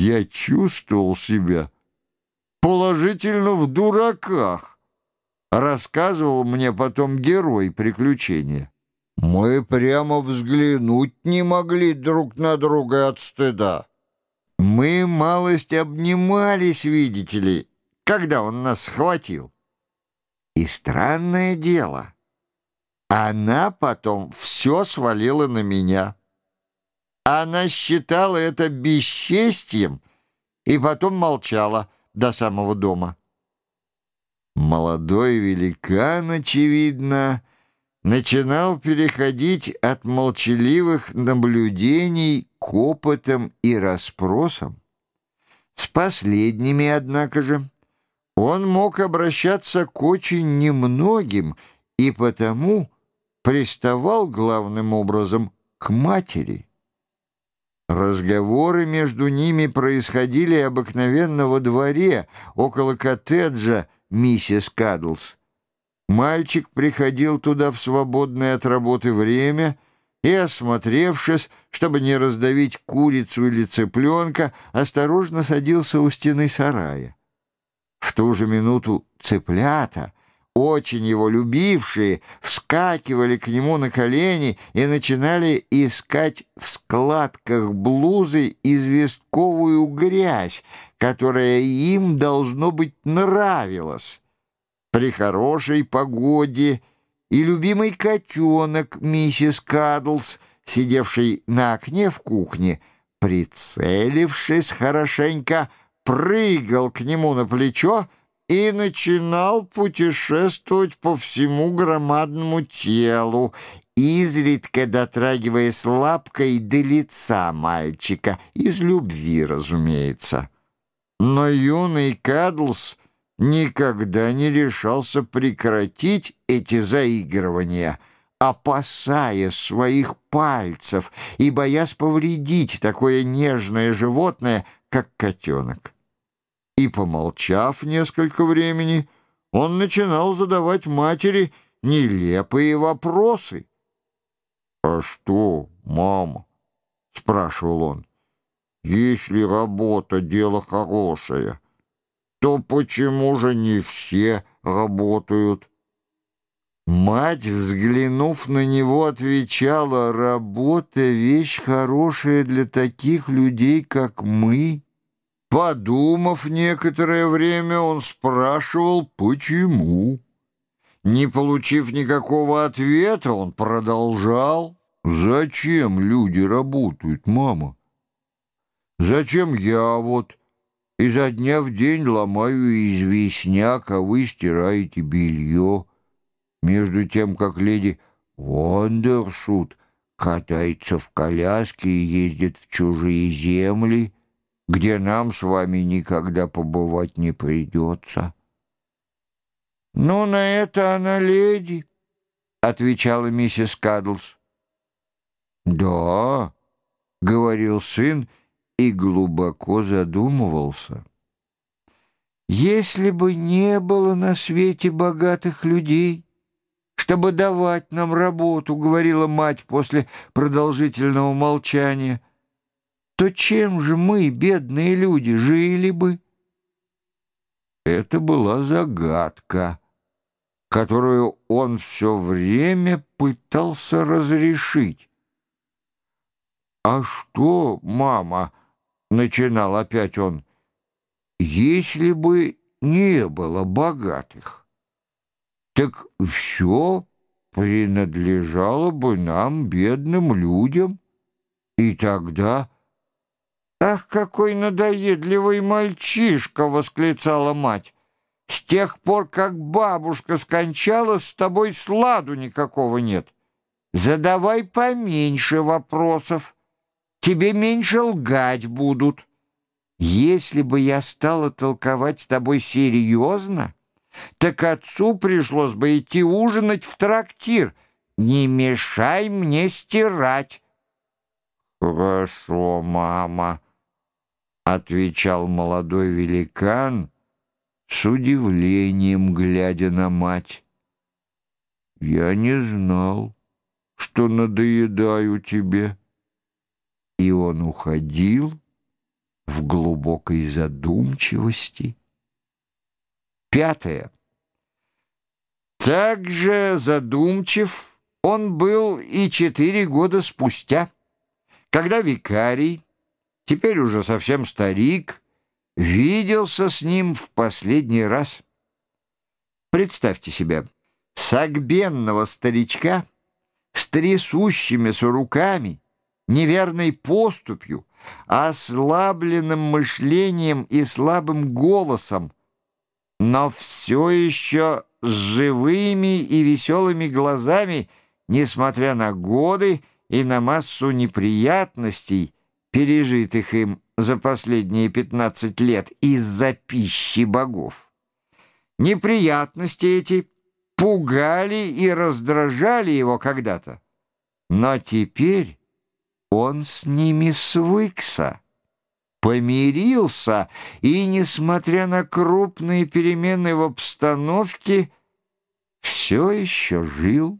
Я чувствовал себя положительно в дураках, рассказывал мне потом герой приключения. Мы прямо взглянуть не могли друг на друга от стыда. Мы малость обнимались, видите ли, когда он нас схватил. И странное дело, она потом все свалила на меня. Она считала это бесчестием и потом молчала до самого дома. Молодой великан, очевидно, начинал переходить от молчаливых наблюдений к опытам и расспросам. С последними, однако же, он мог обращаться к очень немногим и потому приставал главным образом к матери. Разговоры между ними происходили обыкновенно во дворе, около коттеджа миссис Кадлс. Мальчик приходил туда в свободное от работы время и, осмотревшись, чтобы не раздавить курицу или цыпленка, осторожно садился у стены сарая. В ту же минуту цыплята, очень его любившие, вскакивали к нему на колени и начинали искать в складках блузы известковую грязь, которая им, должно быть, нравилась. При хорошей погоде и любимый котенок миссис Кадлс, сидевший на окне в кухне, прицелившись хорошенько, прыгал к нему на плечо и начинал путешествовать по всему громадному телу, изредка дотрагиваясь лапкой до лица мальчика, из любви, разумеется. Но юный Кадлс никогда не решался прекратить эти заигрывания, опасаясь своих пальцев и боясь повредить такое нежное животное, как котенок. И, помолчав несколько времени, он начинал задавать матери нелепые вопросы. «А что, мама?» — спрашивал он. «Если работа — дело хорошее...» то почему же не все работают? Мать, взглянув на него, отвечала, «Работа — вещь хорошая для таких людей, как мы». Подумав некоторое время, он спрашивал, почему. Не получив никакого ответа, он продолжал. «Зачем люди работают, мама? Зачем я вот изо дня в день ломаю известняк, а вы стираете белье. Между тем, как леди Вондершут катается в коляске и ездит в чужие земли, где нам с вами никогда побывать не придется. «Ну, на это она леди», — отвечала миссис Кадлс. «Да», — говорил сын, — и глубоко задумывался. Если бы не было на свете богатых людей, чтобы давать нам работу, говорила мать после продолжительного молчания, то чем же мы, бедные люди, жили бы? Это была загадка, которую он все время пытался разрешить. «А что, мама?» — начинал опять он, — «если бы не было богатых, так все принадлежало бы нам, бедным людям, и тогда...» «Ах, какой надоедливый мальчишка!» — восклицала мать. «С тех пор, как бабушка скончалась, с тобой сладу никакого нет. Задавай поменьше вопросов» тебе меньше лгать будут. Если бы я стала толковать с тобой серьезно, так отцу пришлось бы идти ужинать в трактир. Не мешай мне стирать. «Хорошо, мама», — отвечал молодой великан, с удивлением глядя на мать. «Я не знал, что надоедаю тебе» и он уходил, в глубокой задумчивости. Пятое. Также задумчив он был и четыре года спустя, когда викарий, теперь уже совсем старик, виделся с ним в последний раз. Представьте себе, сагбенного старичка с трясущимися руками, неверной поступью, ослабленным мышлением и слабым голосом, но все еще с живыми и веселыми глазами, несмотря на годы и на массу неприятностей, пережитых им за последние 15 лет из-за пищи богов. Неприятности эти пугали и раздражали его когда-то, но теперь он с ними свыкся помирился и, несмотря на крупные перемены в обстановке, все еще жил